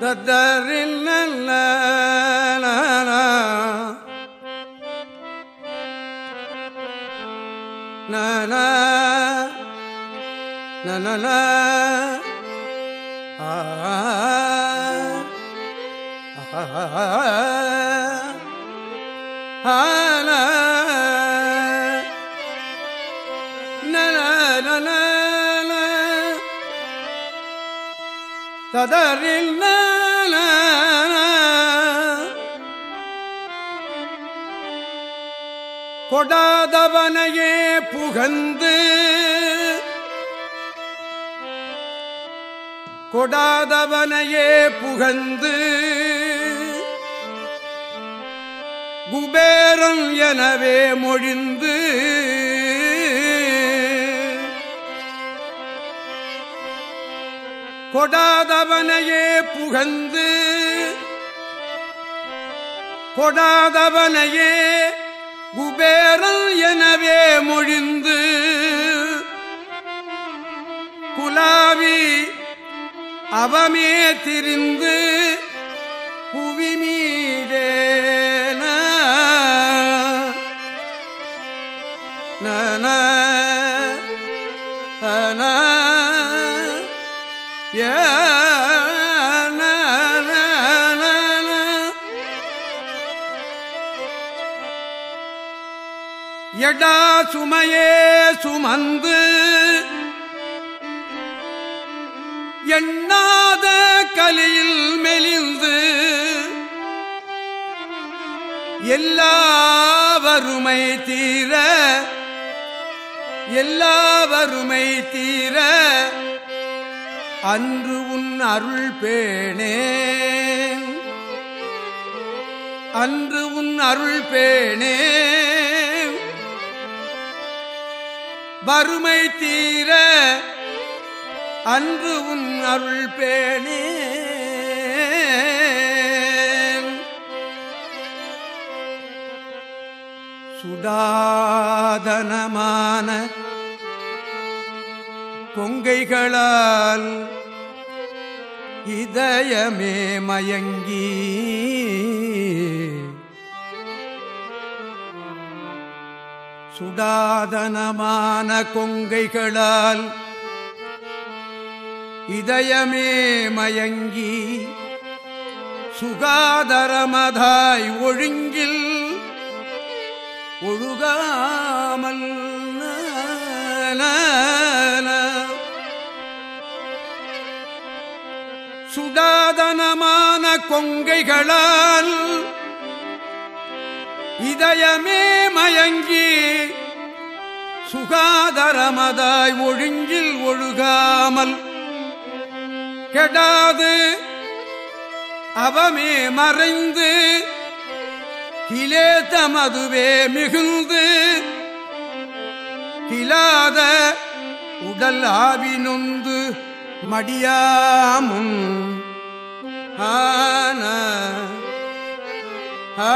தத்தரில் நல்ல நன நன ஆ. ததரில் கொடாதவனையே புகந்து கொடாதவனையே புகந்து குபேரன் எனவே மொழிந்து கொடாதவனையே புகழ்ந்து கொடாதவனையே குபேரன் எனவே மொழிந்து குலாவி அவமே திரிந்து புவிமீதே எடா சுமையே சுமந்து எண்ணாத கலியில் மெலிந்து எல்லா வறுமை தீர எல்லா வறுமை தீர அன்று உன் அருள் பேணேன். அன்று உன் அருள் பேணேன். வறுமை தீர அன்று உன் அருள் பேணே சுடாதனமான கொங்கைகளால் இதயமே மயங்கி சுடாதனமான கொங்கைகளால் இதயமே மயங்கி சுகாதரமதாய் ஒழுங்கில் ஒழுகாமல் சுடாதனமான கொங்கைகளால் இதயமே மயங்கி சுகாதரமதாய் ஒழுங்கில் ஒழுகாமல் கெடாது. அவமே மறைந்து கிலே தமதுவே மிகுந்து கிலாத உடல் ஆவி நொந்து மடியாமும். ஆன ஆ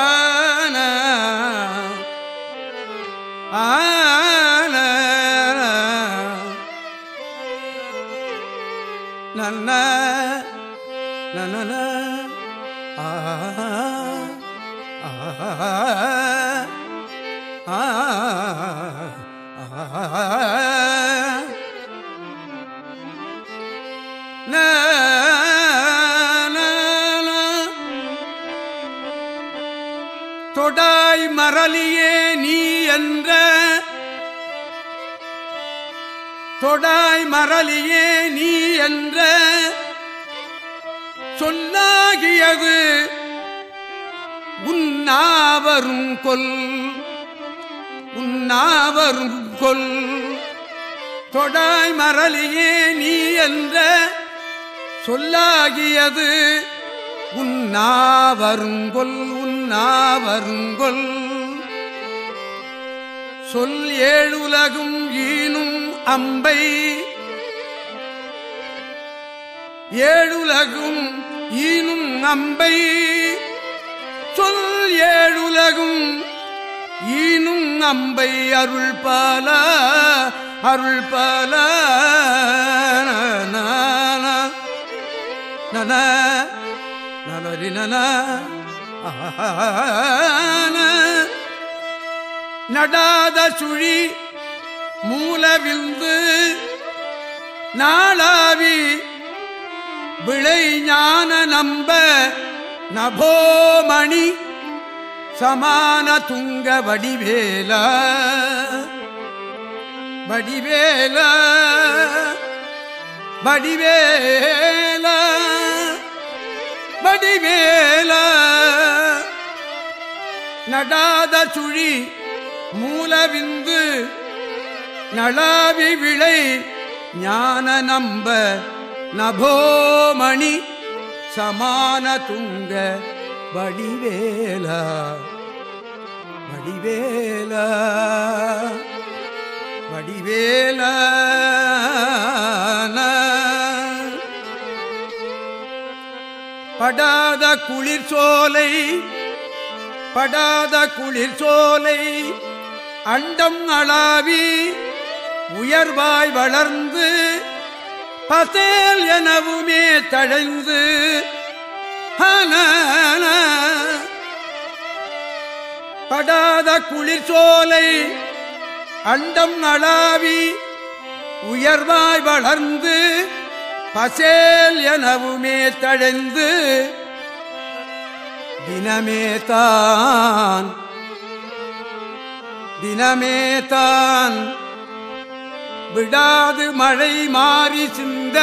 தொடாய் மரலியே நீ என்ற தொடாய் மரலியே நீ என்ற சொன்னாகியகு உன்னாவரும் கொல் உன்னாவரும் கொல். தொடாய் மரலியே நீ என்ற சொல்லாகியது உன்னாவருங்கொல் உன்னாவருங்கொல் சொல் ஏழுலகும் ஈனும் அம்பை. ஏழுலகும் ஈனும் அம்பை. சொல் ஏழுலகும். ஈனும் அம்பை அருள் பால அருள் பால நன நலரி நன நடாத சுழி மூலவிந்து நாளாவி விளை ஞான நம்ப நபோமணி சமான துங்க வடிவேல. வடிவேல. வடிவேல. வடிவேல. நடாத சுழி மூலவிந்து நளாவி விளை ஞான நம்ப நபோமணி சமான துங்க வடிவேலா வடிவேலா வடிவேலா. படாத குளிர் சோலை படாத குளிர் சோலை அண்டம் அளாவி உயர்வாய் வளர்ந்து பசேல் எனவுமே தழைந்து படாத குளிர் சோலை அண்டம் அளாவி உயர்வாய் வளர்ந்து பசேல் எனவுமே தழைந்து தினமே தான் தினமே தான் விடாது மழை மாறி சிந்த.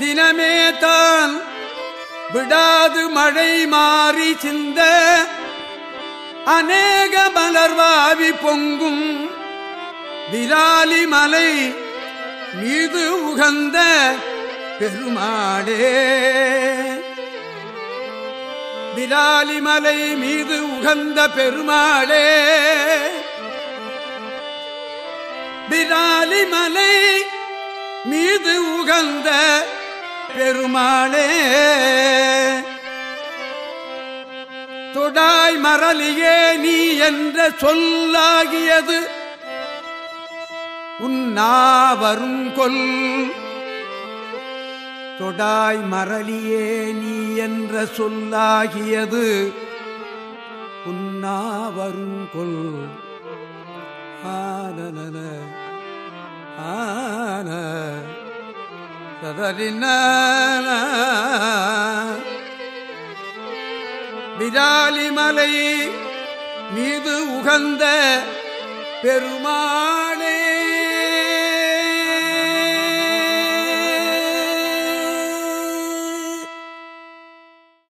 தினமே தான் விடாது மழை மாறி சிந்த. அநேக மலர்வாவி பொங்கும் விராலி மலை மீது உகந்த பெருமாடே விராலி மலை மீது உகந்த பெருமாளே. விராலி மலை மீது உகந்த பெருமாளே. தொடாய் மரலியே நீ என்ற சொல்லாகியது உன்னாவரும் கொல். தொடாய் மரலியே நீ என்ற சொல்லாகியது உன்னாவரும் கொள் ஆனன ஆன. விராலிமலை மீது உகந்த பெருமாளே.